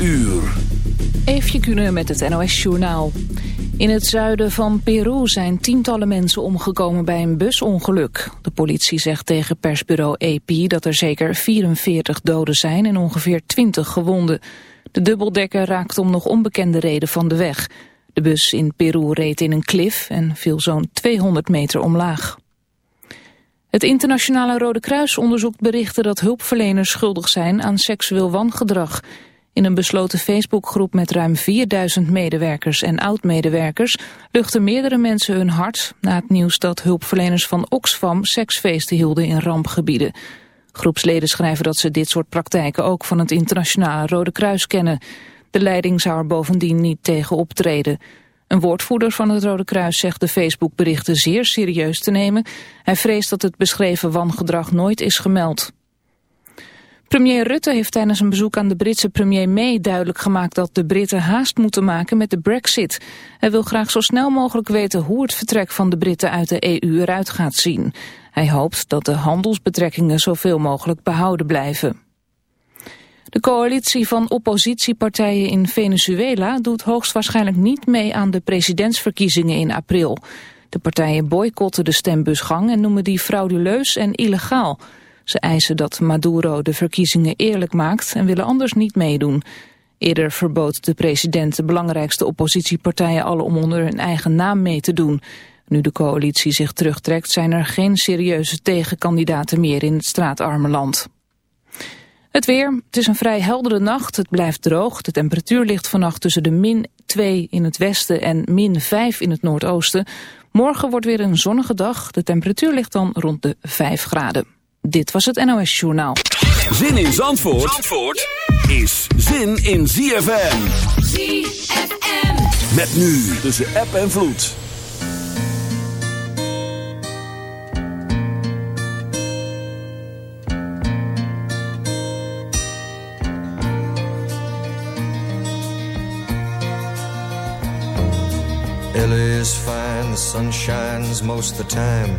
uur. Eefje Kunnen met het NOS-journaal. In het zuiden van Peru zijn tientallen mensen omgekomen bij een busongeluk. De politie zegt tegen persbureau AP dat er zeker 44 doden zijn en ongeveer 20 gewonden. De dubbeldekker raakte om nog onbekende reden van de weg. De bus in Peru reed in een klif en viel zo'n 200 meter omlaag. Het internationale Rode Kruis onderzoekt berichten dat hulpverleners schuldig zijn aan seksueel wangedrag. In een besloten Facebookgroep met ruim 4000 medewerkers en oud-medewerkers luchten meerdere mensen hun hart na het nieuws dat hulpverleners van Oxfam seksfeesten hielden in rampgebieden. Groepsleden schrijven dat ze dit soort praktijken ook van het internationale Rode Kruis kennen. De leiding zou er bovendien niet tegen optreden. Een woordvoerder van het Rode Kruis zegt de Facebookberichten zeer serieus te nemen. Hij vreest dat het beschreven wangedrag nooit is gemeld. Premier Rutte heeft tijdens een bezoek aan de Britse premier May duidelijk gemaakt dat de Britten haast moeten maken met de brexit. Hij wil graag zo snel mogelijk weten hoe het vertrek van de Britten uit de EU eruit gaat zien. Hij hoopt dat de handelsbetrekkingen zoveel mogelijk behouden blijven. De coalitie van oppositiepartijen in Venezuela doet hoogstwaarschijnlijk niet mee aan de presidentsverkiezingen in april. De partijen boycotten de stembusgang en noemen die frauduleus en illegaal. Ze eisen dat Maduro de verkiezingen eerlijk maakt en willen anders niet meedoen. Eerder verbood de president de belangrijkste oppositiepartijen alle om onder hun eigen naam mee te doen. Nu de coalitie zich terugtrekt zijn er geen serieuze tegenkandidaten meer in het straatarme land. Het weer, het is een vrij heldere nacht, het blijft droog. De temperatuur ligt vannacht tussen de min 2 in het westen en min 5 in het noordoosten. Morgen wordt weer een zonnige dag, de temperatuur ligt dan rond de 5 graden. Dit was het NOS Journaal. Zin in Zandvoort, Zandvoort is zin in ZFM. ZFM. Met nu tussen app en vloed. LA is fine, the sun shines most of the time.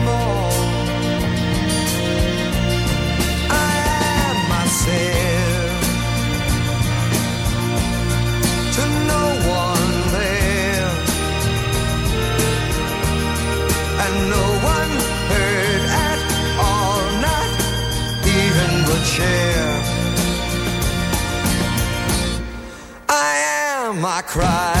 I cried.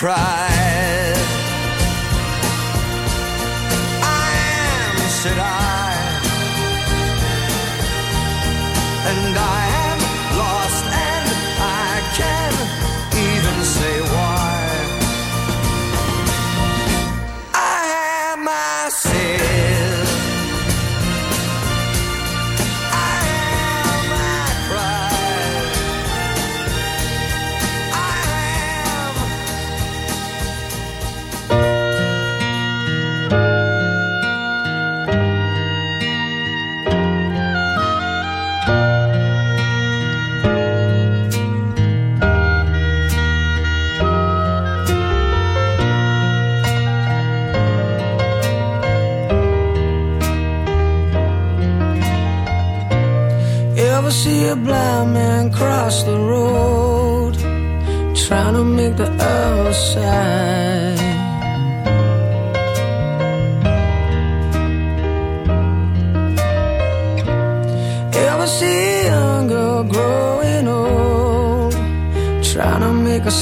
Am, see a blind man cross the road, trying to make the outside. Ever see a young girl growing old, trying to make a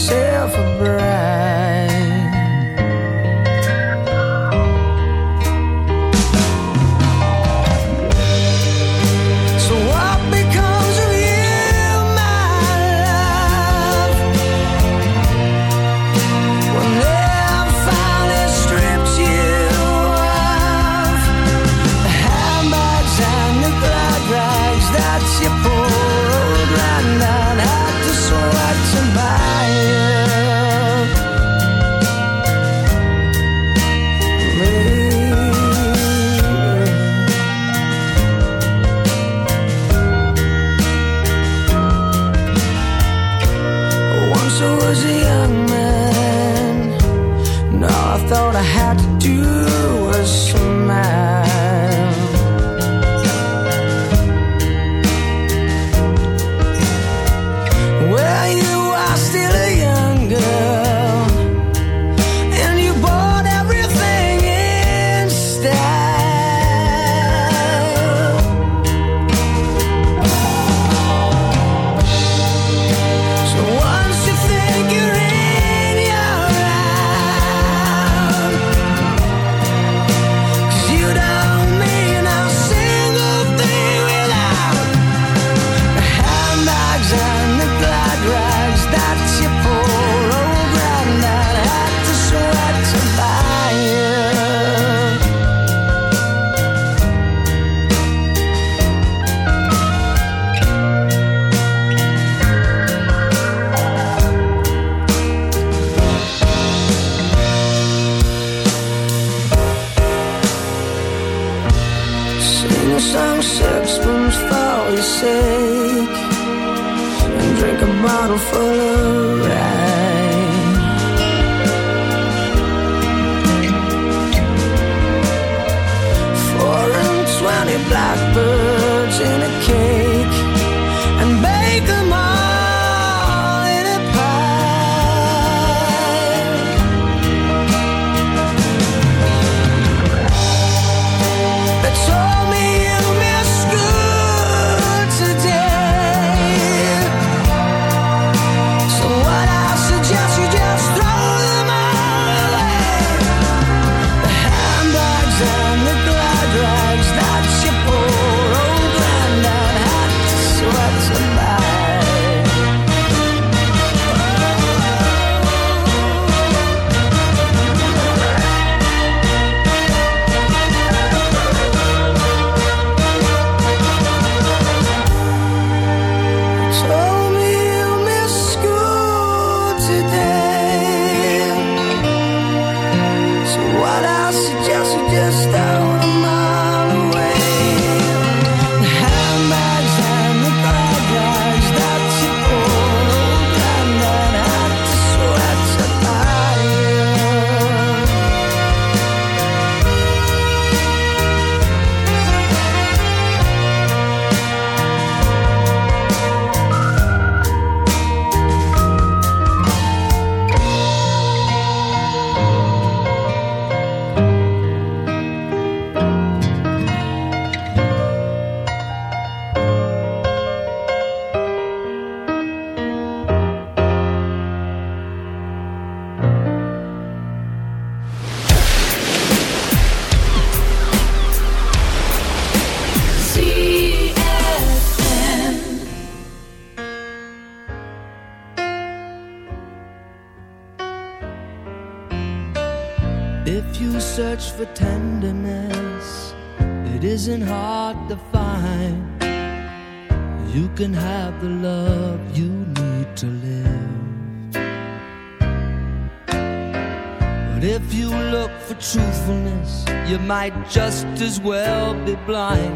just as well be blind.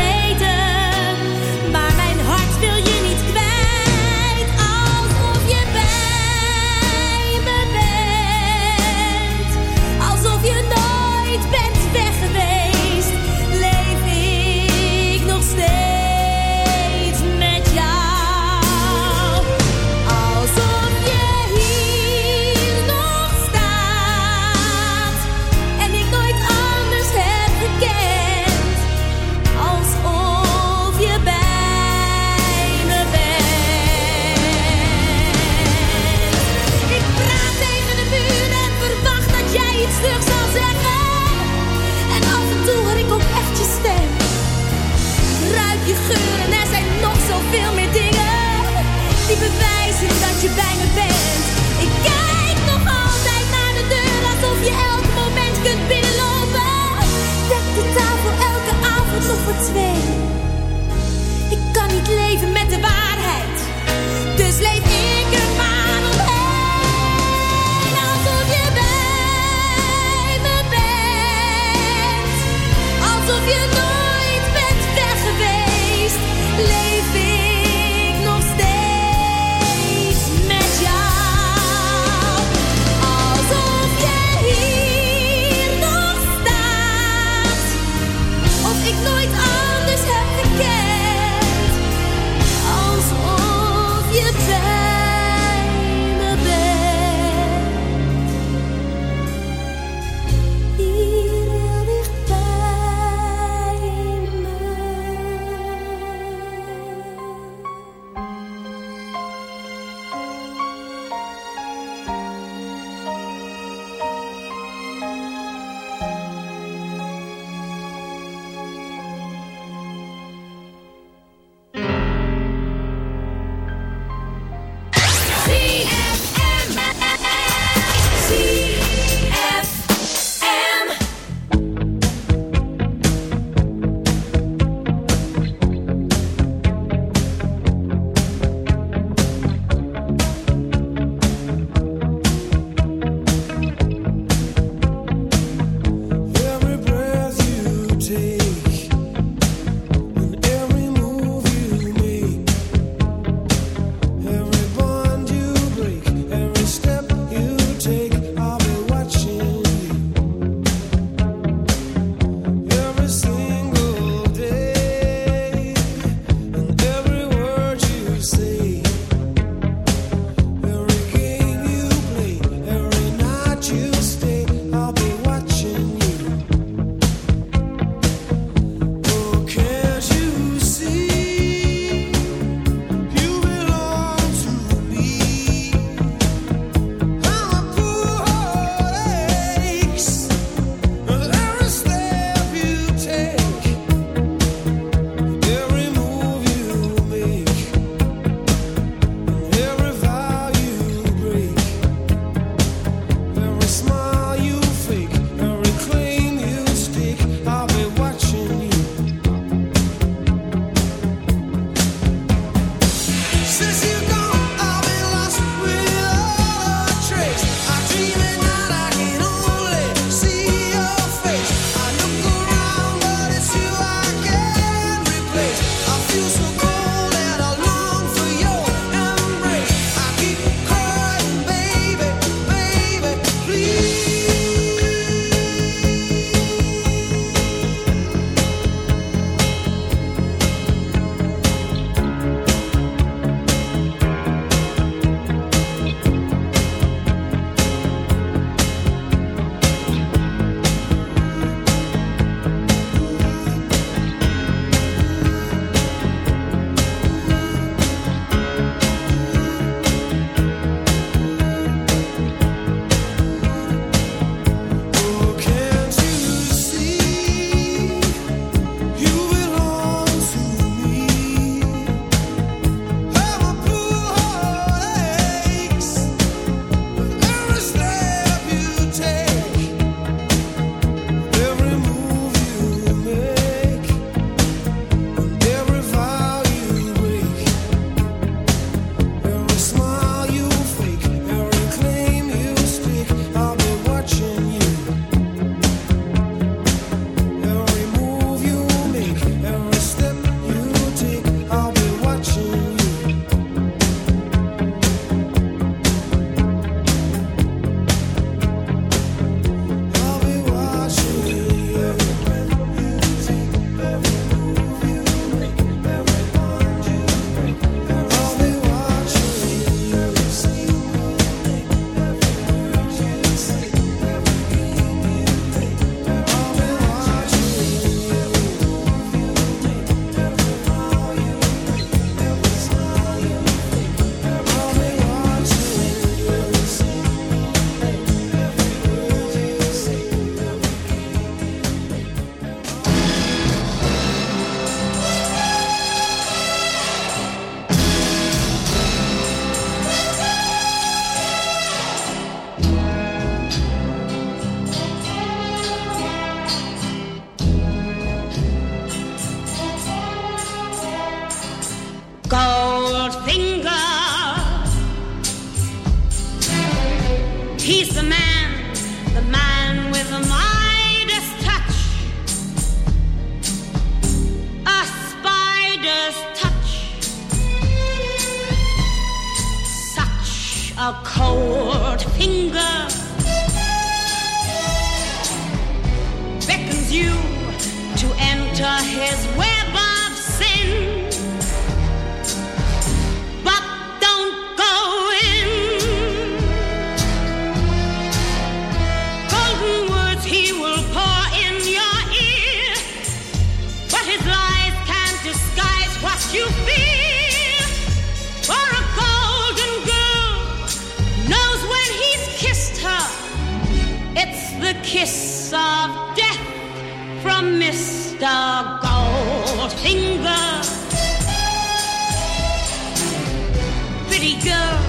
Such a Mr. Goldfinger. Pretty girl,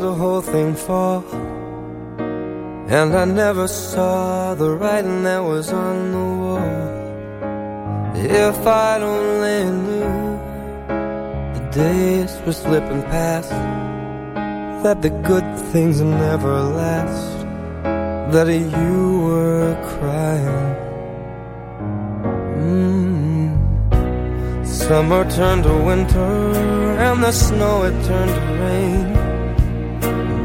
the whole thing fall. And I never saw the writing that was on the wall. If I'd only knew the days were slipping past, that the good things never last, that you were crying. Mm. Summer turned to winter, and the snow it turned to rain.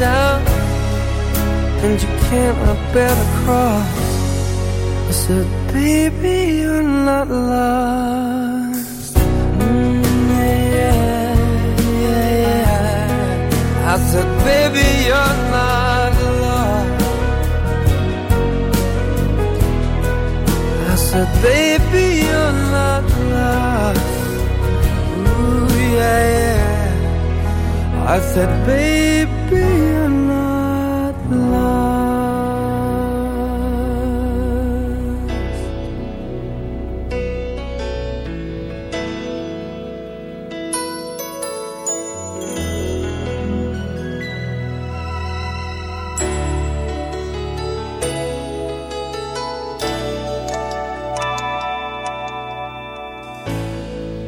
down, and you can't bear the cross. I said, baby, you're not lost. Mm, yeah, yeah, yeah. I said, baby, you're not lost. I said, baby, you're not lost. Ooh, yeah, yeah. I said, baby, you're not lost.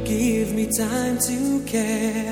Give me time to care.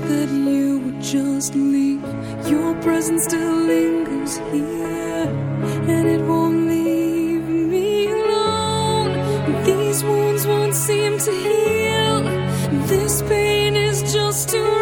that you would just leave. Your presence still lingers here, and it won't leave me alone. These wounds won't seem to heal. This pain is just too.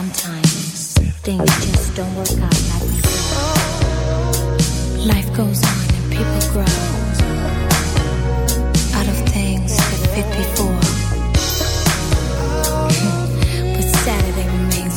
Sometimes things just don't work out like we thought. Life goes on and people grow out of things that fit before. but Saturday remains.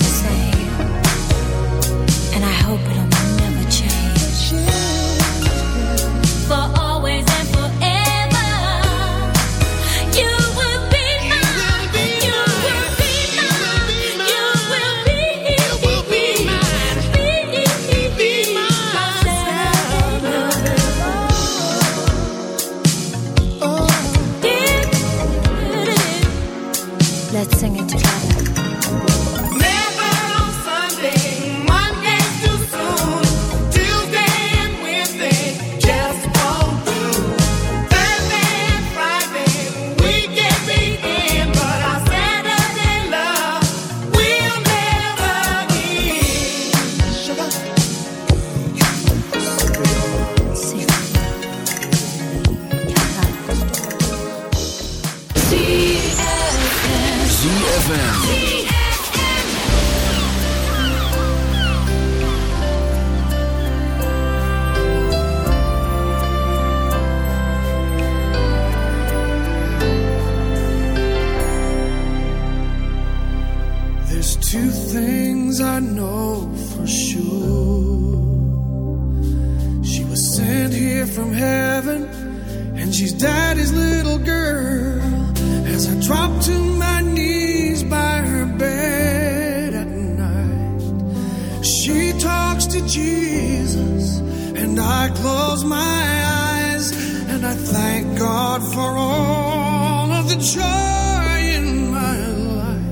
God for all of the joy in my life.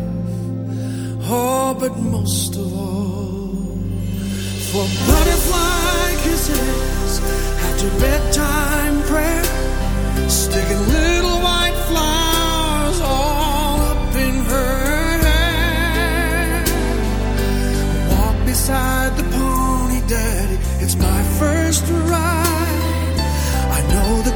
Oh, but most of all, for butterfly kisses after bedtime prayer, sticking little white flowers